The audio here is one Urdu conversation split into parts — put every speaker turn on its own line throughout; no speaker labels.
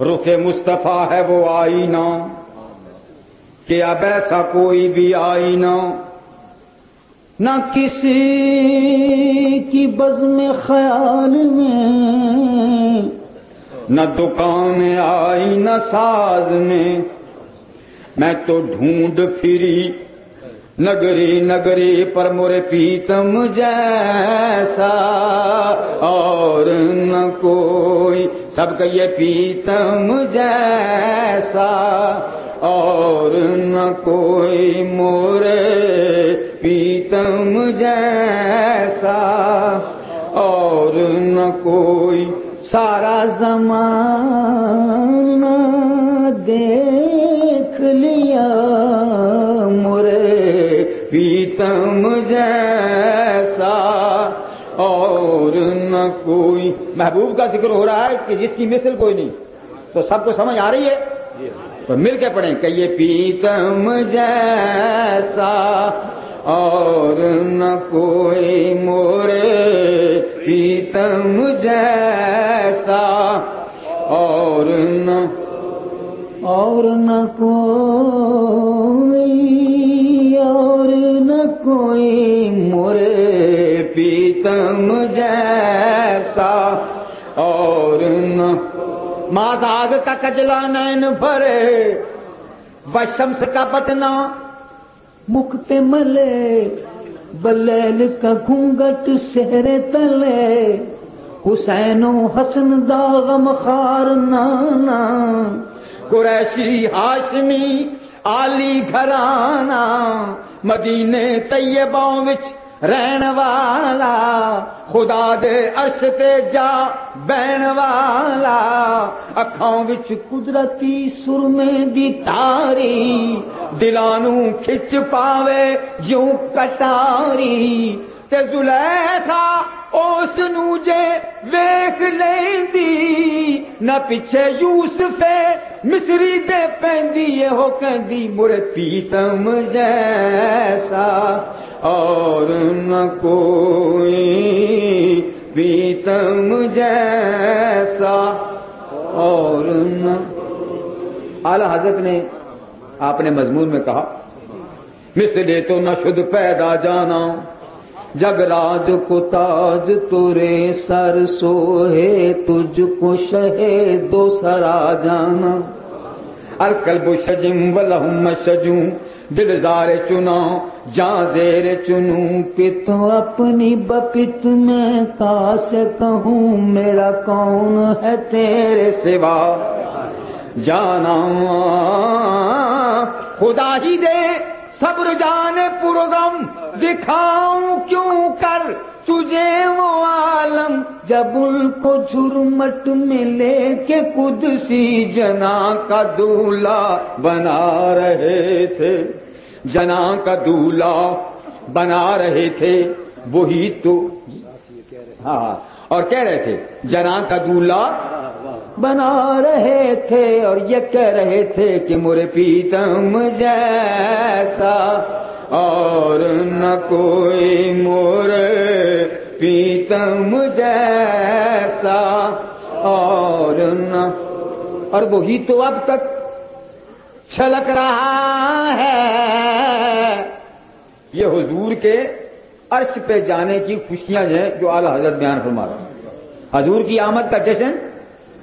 رخ مصطفیٰ ہے وہ آئینہ کہ اب ایسا کوئی بھی آئینہ نہ کسی کی بزم خیال میں، نہ دکان آئی نہ ساز میں میں تو ڈھونڈ پھری۔ نگری نگری پر مورے پیتم جیسا اور نہ کوئی۔ سب کا یہ پیتم جیسا اور نہ کوئی مورے پیتم جیسا اور نہ کوئی۔ سارا زمانہ دیکھ۔ پیتم جیسا اور نہ کوئی محبوب کا ذکر ہو رہا ہے کہ جس کی مثل کوئی نہیں۔ تو سب کو سمجھ آ رہی ہے؟ تو مل کے پڑھیں کہ یہ پیتم جیسا ماضاگ کا کجلا نین بھرے بشمس کا بٹنا مکھ پہ ملے بلیل کا گھونگٹ سہرے تلے۔ حسین و حسن داغم خار نانا، قریشی، ہاشمی آلی گھرانا مدینے طیبوں وچ رہن والا خدا دے عرش تے جا بہن والا اکھاں وچ قدرتی سرمے دی تاری دلانو کھچ پاوے جوں کٹاری تے زلیخا اس نو جے ویکھ لیندی نہ پیچھے یوسف مصری دے پیندی ہو کہندی مرے پیتم جیسا اور نہ کوئی پیتم جیسا اور نہ اعلی حضرت نے آپ نے مضمون میں کہا مسلے تو نہ شد پیدا جانا جگ راج کو تاج تورے سر، سوہے تجھ کو شہے دو سرا جانا۔ الکلب شجم ولہم شجوں دل زار چنا جاں زیر چنوں کہ تو اپنی بپت میں کاس کہوں، میرا کون ہے تیرے سوا؟ جانا خدا ہی دے صبر جان پرغم، دکھاؤں کیوں کر تجھے وہ جب ان کو جھرمٹ میں لے کے قدسی جنا کا دولہ بنا رہے تھے۔ جنا کا دولہ بنا رہے تھے، وہی تو۔ ہاں اور کہہ رہے تھے، جنا کا دولہ بنا رہے تھے۔ اور یہ کہہ رہے تھے کہ مر پیتم جیسا اور نہ کوئی مور پیتم جیسا اور نہ اور وہی تو اب تک چھلک رہا ہے یہ حضور کے عرش پہ جانے کی خوشیاں ہیں جو اعلی حضرت بیان فرما رہے ہیں حضور کی آمد کا جشن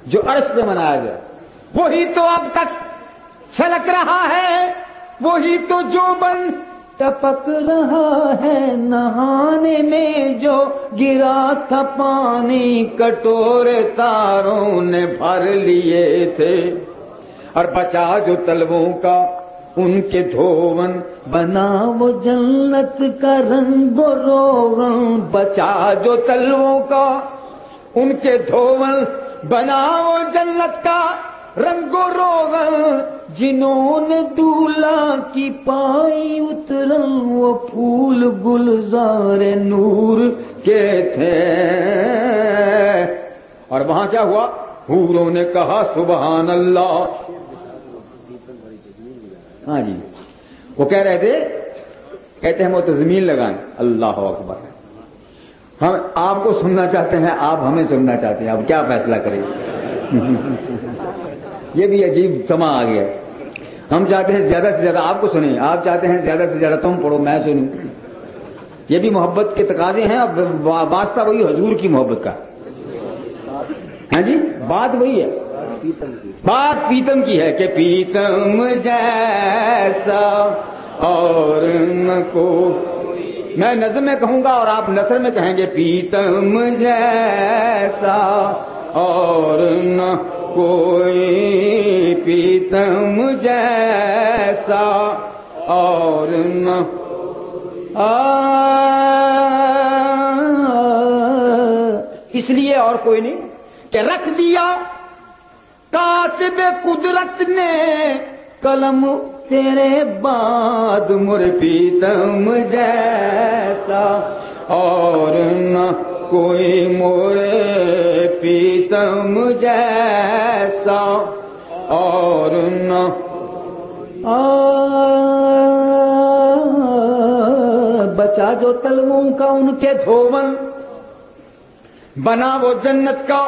جو عرش پہ منایا گیا وہی تو اب تک چھلک رہا ہے وہی تو جو بن ٹپک رہا ہے نہانے میں جو گرا تھا پانی کٹورے تاروں نے بھر لیے تھے۔ اور بچا جو تلووں کا ان کے دھون، بنا وہ جنت کا رنگ و روغن۔ بچا جو تلووں کا ان کے دھون، بنا وہ جنت کا رنگ و روغن جنہوں نے دولہ کی پائی اترن وہ پھول گلزار نور کے تھے۔ اور وہاں کیا ہوا؟ حوروں نے کہا، سبحان اللہ۔ ہاں جی۔ وہ کہہ رہے تھے، کہتے ہیں وہ تو زمین لگائیں۔ اللہ اکبر۔ ہم آپ کو سننا چاہتے ہیں، آپ ہمیں سننا چاہتے ہیں۔ اب کیا فیصلہ کریں؟ یہ بھی عجیب سما آ گیا۔ ہم چاہتے ہیں زیادہ سے زیادہ آپ کو سنیں۔ آپ چاہتے ہیں زیادہ سے زیادہ تم پڑھو، میں سنوں۔ یہ بھی محبت کے تقاضے ہیں، اب واسطہ وہی حضور کی محبت کا۔ ہاں جی؟ بات وہی ہے۔ بات پیتم کی ہے کہ پیتم جیسا اور کو میں نظم میں کہوں گا اور آپ نثر میں کہیں گے، پیتم جیسا اور نہ کوئی پیتم جیسا اور نہ اس لیے اور کوئی نہیں کہ رکھ دیا کاتب قدرت نے قلم تیرے بعد مر پیتم جیسا اور نہ کوئی مور پیتم جیسا اور نہ بچا جو تلووں کا ان کے دھوون، بنا وہ جنت کا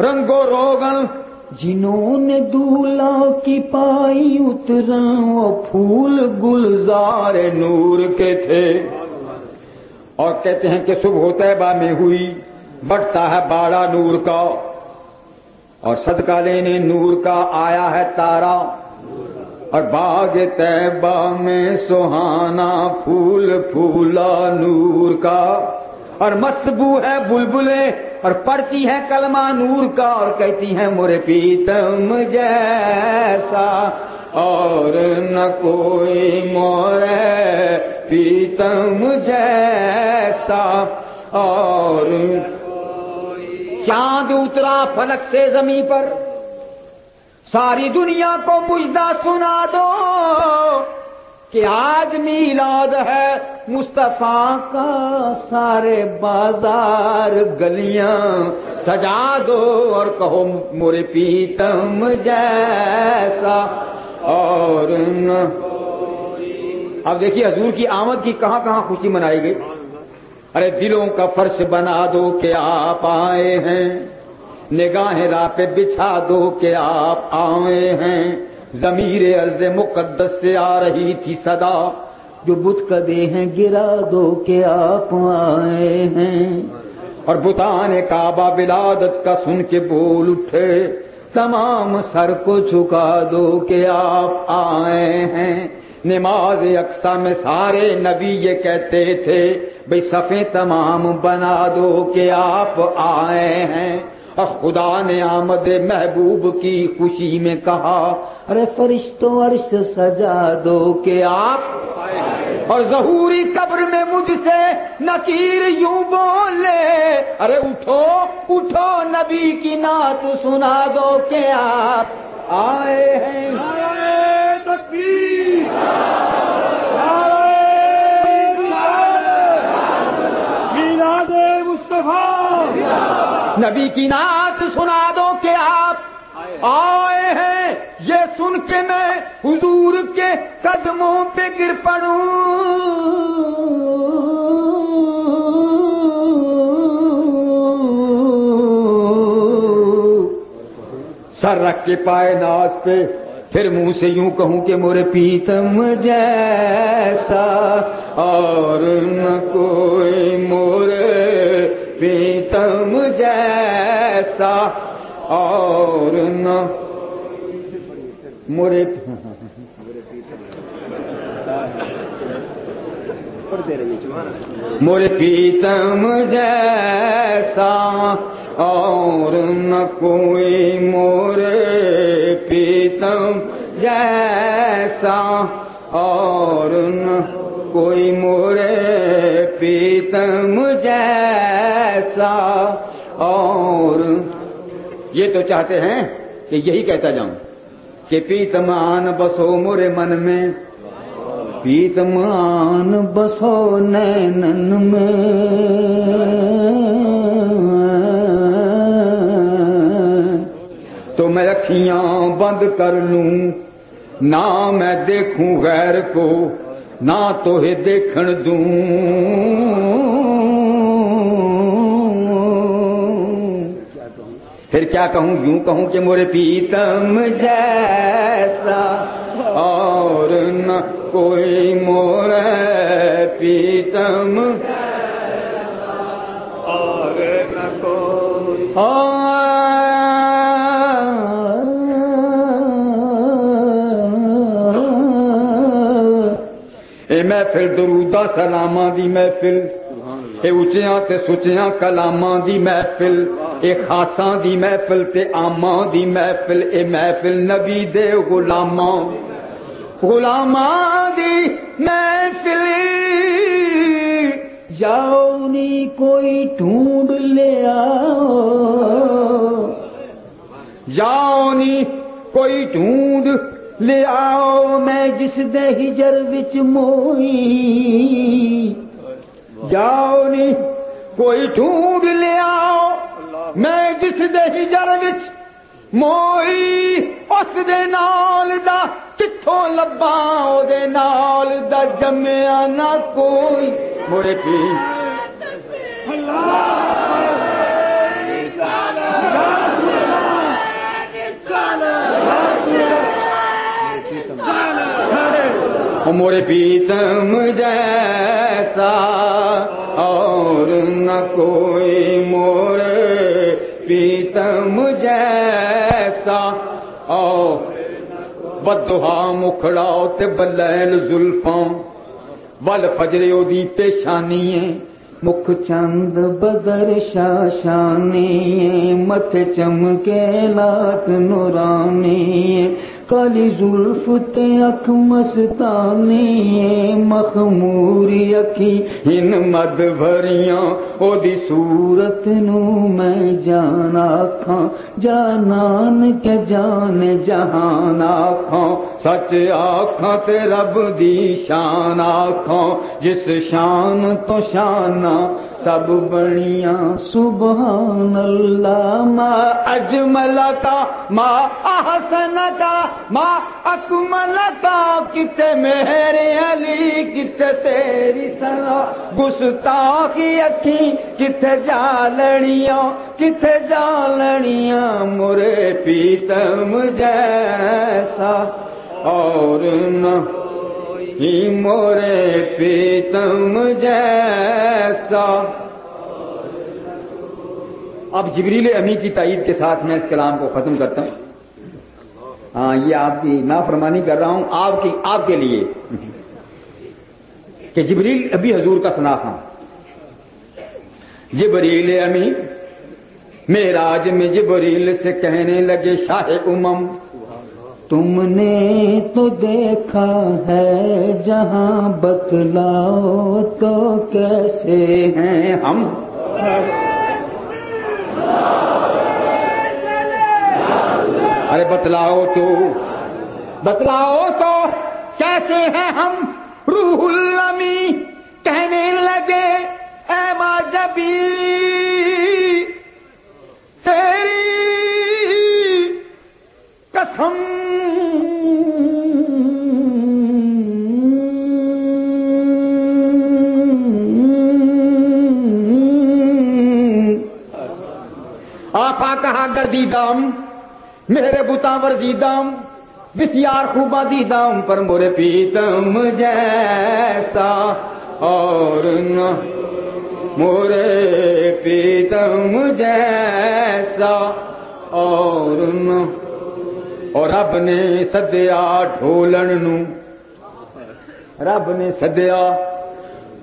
رنگ و روغن، جنہوں نے دولا کی پائی اترن وہ پھول گلزار نور کے تھے۔ اور کہتے ہیں کہ صبح طیبہ میں ہوئی بٹتا ہے باڑا نور کا۔ اور صدقہ لینے نور کا آیا ہے تارا۔ اور باغ طیبہ میں سہانا پھول، پھولا نور کا۔ اور مستبو ہے بلبلے، اور پڑھتی ہے کلمہ نور کا۔ اور کہتی ہیں مورے پیتم جیسا۔ اور نہ کوئی مور پیتم جیسا۔ اور چاند اترا فلک سے زمین پر۔ ساری دنیا کو مجدہ سنا دو کہ آج میلاد ہے مصطفیٰ کا۔ سارے بازار گلیاں سجا دو اور کہو مورے پیتم جیسا۔ اور اب دیکھیے حضور کی آمد کی کہاں کہاں خوشی منائی گئی۔ ارے دلوں کا فرش بنا دو کہ آپ آئے ہیں۔ نگاہیں راہ پہ بچھا دو کہ آپ آئے ہیں۔ ضمیر عرض مقدس سے آ رہی تھی صدا۔ جو بت کدے ہیں گرا دو کہ آپ آئے ہیں۔ اور بتان کعبہ بلادت کا سن کے بول اٹھے۔ تمام سر کو چکا دو کہ آپ آئے ہیں۔ نماز اقسام میں سارے نبی یہ کہتے تھے، بھئی صفیں تمام بنا دو کہ آپ آئے ہیں۔ خدا نے آمد محبوب کی خوشی میں کہا، ارے فرشتوں عرش سجا دو کہ آپ اور ظہوری قبر میں مجھ سے نکیر یوں بولے، ارے اٹھو اٹھو نبی کی نعت سنا دو کہ آپ آئے ہیں۔ نبی کی نعت سنا دو کہ آپ آئے۔ ہیں۔ یہ سن کے میں حضور کے قدموں پہ گر پڑوں۔ سر رکھ کے پائے ناز پہ۔ پھر منہ سے یوں کہوں کہ مورے پیتم جیسا اور نہ کوئی مورے پیتم جیسا اور نہ مورے مورے پیتم جیسا اور نہ کوئی مورے پیتم جیسا اور نہ کوئی مورے پیتم جیسا۔ اور یہ تو چاہتے ہیں کہ یہی کہتا جاؤں کہ پیتم آن بسو مورے من میں۔ پیتم آن بسو نینن میں۔ تو میں اکھیاں بند کر لوں۔ نہ میں دیکھوں غیر کو، نہ تو دیکھن دوں۔ پھر کیا کہوں؟ یوں کہوں کہ مورے پیتم جیسا اور نہ کوئی مور پیتم اور نہ کوئی اے محفل درودہ سلاماں دی محفل، اے اچیاں تے سچیاں کلاماں دی محفل اے خاصاں دی محفل تے آماں دی محفل، اے محفل نبی دے غلاماں غلاماں دی محفل، جاؤ نی کوئی ڈھونڈ لے آؤ. جاؤ نی کوئی ڈھونڈ لے آؤ، میں جس دے ہجر وچ موئی. جاؤ نی کوئی ڈھونڈ لے جس دے ہجر وچ موئی اس دے نال دا، کتھوں لباں او دے نال دا جمیا نہ کوئی مورے کی۔ مورے پیتم جیسا اور نہ کوئی۔ ستم جیسا، او بدہا مکھڑا تے بلین زلفاں، ول فجرے او دی پیشانی مکھ چند بدر شاشانی مت چمکے لاٹ نورانی کالی زلف تے اکھ مستانی مخموری اکھی ان مد بھریاں، او دی صورت نو میں جان آکھاں۔ جانان کے جان جہان آکھاں۔ سچ آکھاں تے رب دی شان آکھاں۔ جس شان تو شانہ سب بڑیاں سبحان اللہ ما اجمل کا ما احسن کا ما اکمل کا کتے میرے علی، کتے تیری سنا گستاخی اکھی، کتے جالڑیاں کتے جالڑیاں مرے پیتم جیسا۔ اور نہ ہی مورے پیتم جیسا۔ اب جبریل امی کی تائید کے ساتھ میں اس کلام کو ختم کرتا ہوں۔ ہاں یہ آپ کی نافرمانی کر رہا ہوں، آپ کی، آپ کے لیے۔ کہ جبریل ابھی حضور کا سناخا جبریل امی، میراج میں جبریل سے کہنے لگے، شاہ امم۔ تم نے تو دیکھا ہے جہاں بتلاؤ تو کیسے ہیں ہم؟ ارے بتلاؤ تو بتلاؤ تو کیسے ہیں ہم؟ روح المی کہنے لگے، اے ماں جبی، تیری قسم آپا کہا گردیدام میرے بتا ورزیدام بسیار خوبا دیدام پر مورے پیتم جیسا اور نہ مورے پیتم جیسا اور نہ۔ اور رب نے سدیا ڈھولن نو، رب نے سدیا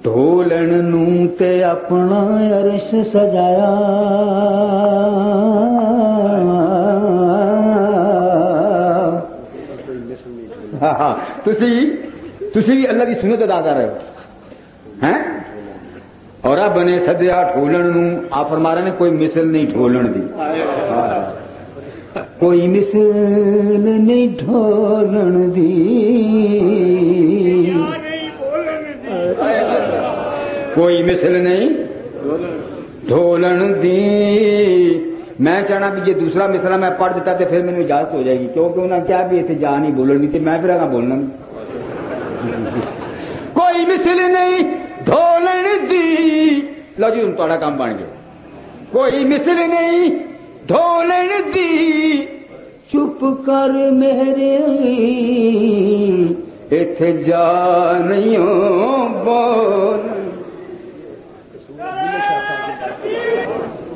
ڈھولن اپنا عرش سجایا تسی تسی بھی اللہ کی سنت ادا کر رہے ہو ہیں اور رب نے سدیا ڈھولن نو آپ فرما رہے نے کوئی مثل نہیں ڈھولن دی کوئی مثل نہیں ڈھولن دی کوئی مثل نہیں ڈھولن دی میں چاہنا بھی جی دوسرا مسئلہ میں پڑھ دیتا تو پھر میرے اجازت ہو جائے گی کیونکہ انہوں نے کیا بھی اتنے جا نہیں بولن بھی میں پھر بولنا کوئی مسل نہیں ڈھولن دی لو جی ہوں تا کام بن گیا کوئی مسل نہیں ڈھولن دی چپ کر میرے اتے جا نہیں بول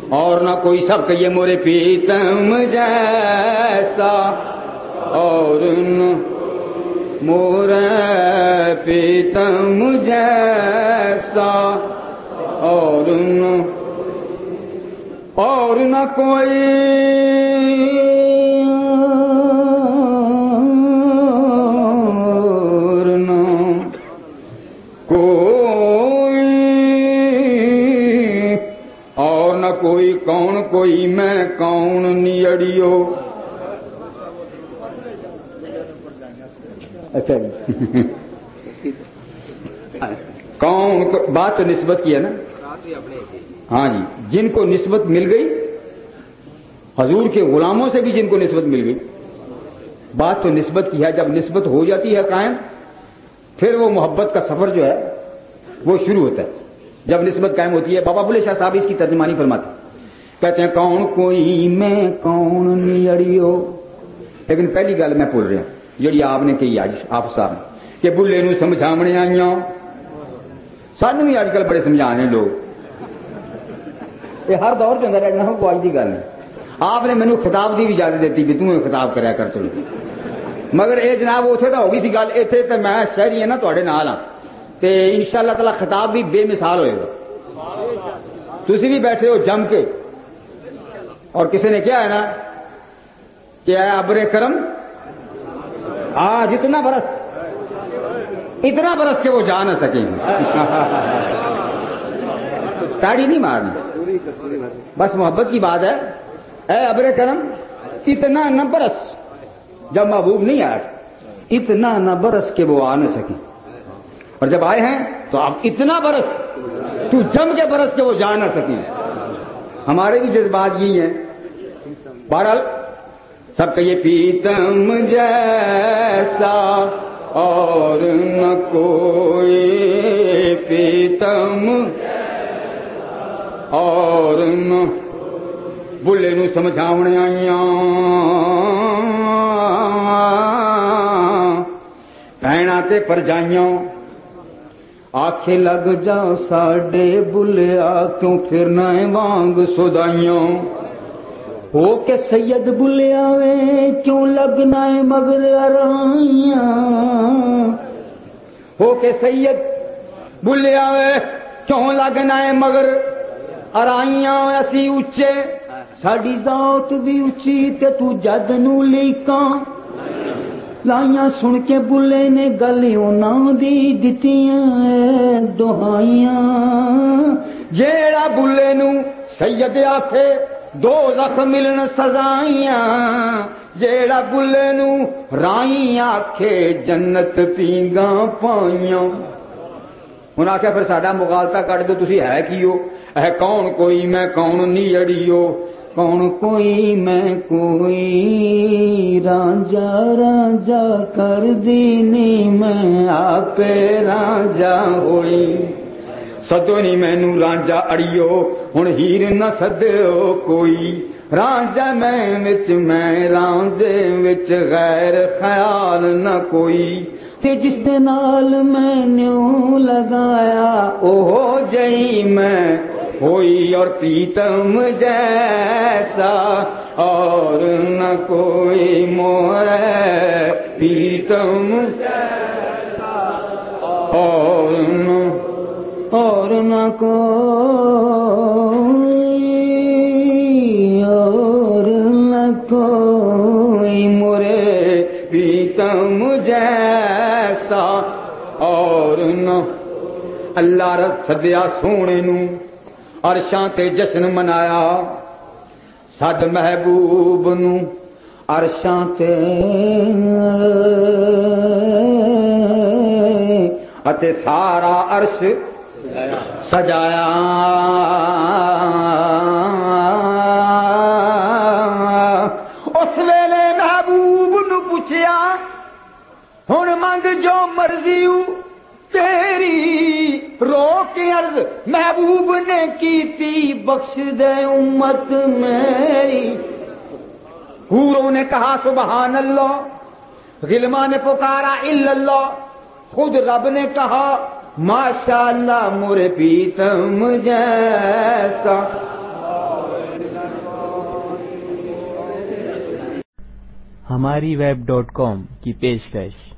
اور نہ کوئی سب کہیے مورے پیتم جیسا، اور مور پیتم جیسا، اور اور نہ کوئی کون کوئی میں کون نیڑیو اچھا جی کون بات تو نسبت کی ہے نا ہاں جی جن کو نسبت مل گئی حضور کے غلاموں سے بھی جن کو نسبت مل گئی بات تو نسبت کی ہے جب نسبت ہو جاتی ہے قائم پھر وہ محبت کا سفر جو ہے وہ شروع ہوتا ہے جب نسبت قائم ہوتی ہے بابا بلے شاہ صاحب اس کی ترجمانی فرماتے کہتے ہیں، کون کوئی میں کون نیڑیو لیکن پہلی گل میں بول رہا جی آپ نے کہی آج، آپ صاحب نے، کہ بلے نو سمجھاونے آئی سن بھی اج کل بڑے سمجھا رہے لوگ۔ یہ ہر دور کے اندر ہے کوئی کی گل نہیں۔ آپ نے مینو خطاب کی بھی اجازت دیتی بھی تم خطاب کریا کر چلو مگر یہ جناب اتنے تو ہو گئی سی گل اتنے تو میں شہری ہوں نا تے نال ہاں۔ ان شاء اللہ تعالی خطاب بھی بے مثال ہوئے گا۔ تھی بھی بیٹھے ہو جم کے۔ اور کسی نے کیا ہے نا کہ اے ابر کرم، آ، جتنا برس، اتنا برس کے وہ جا نہ سکیں۔ تاڑی نہیں مارنی۔ بس محبت کی بات ہے، اے ابر کرم، اتنا نہ برس۔ جب محبوب نہیں آیا اتنا نہ برس کے وہ آ نہ سکیں۔ اور جب آئے ہیں، تو آپ اتنا برس، تو جم کے برس کے وہ جا نہ سکیں۔ ہمارے بھی جذبات یہی ہیں۔ بہرحال، سب کا یہ پیتم جیسا اور نہ کوئی پیتم اور نہ بلے نو سمجھاونے آئیاں۔ پہنا تے پر جائیاں آخ لگ جا، ساڈے بلیا کیوں پھرنا وانگ سدائیاں۔ ہو کے سید بلیا وے کیوں لگنا ہے مگر ارائیاں ہو کے سید بلیا وے کیوں لگنا ہے مگر ارائیاں اسی اچے، ساڈی ذات بھی اچھی تے تو جد نو لیکاں لائیاں سن کے بلے نے گلیوں نام دی دتیاں دہائیاں۔ جیڑا بلے نو سید آکھے دو زخم ملن سزائیاں جیڑا بلے نو رائی آکھے جنت پیگا پائیاں ہوں آخیا پھر سڈا مغالتا کٹ دو تھی ہے کی ہو ہے کون کوئی میں کون نہیں اڑیو کون کوئی میں کوئی راجا راجا کر دینی میں آپ راجا ہوئی سدو نہیں مینو رانجا اڑیو ہوں ہیر نہ سدو کوئی رانجا میں میں رانجے وچ غیر خیال نہ کوئی تے جس دے نال میں نیو لگایا اوہ جئی میں ہوئی اور پیتم جیسا اور نہ کوئی مور پیتم اور نہ اور نہ کوئی اور نہ کوئی مرے اور نہ اللہ رس سدیا سونے نو ارشاں تے جشن منایا سد محبوب نو ارشاں تے اتے سارا عرش سجایا۔ اس ویلے محبوب نچیا ہوں منگ جو مرضی تیری روک عرض محبوب نے کیتی، بخش دے امت میری۔ حوروں نے کہا، سبحان اللہ۔ غلما نے پکارا اللہ۔ خود رب نے کہا ماشاء اللہ مور پیتم جیسا۔
ہماری ویب ڈاٹ کام کی پیشکش۔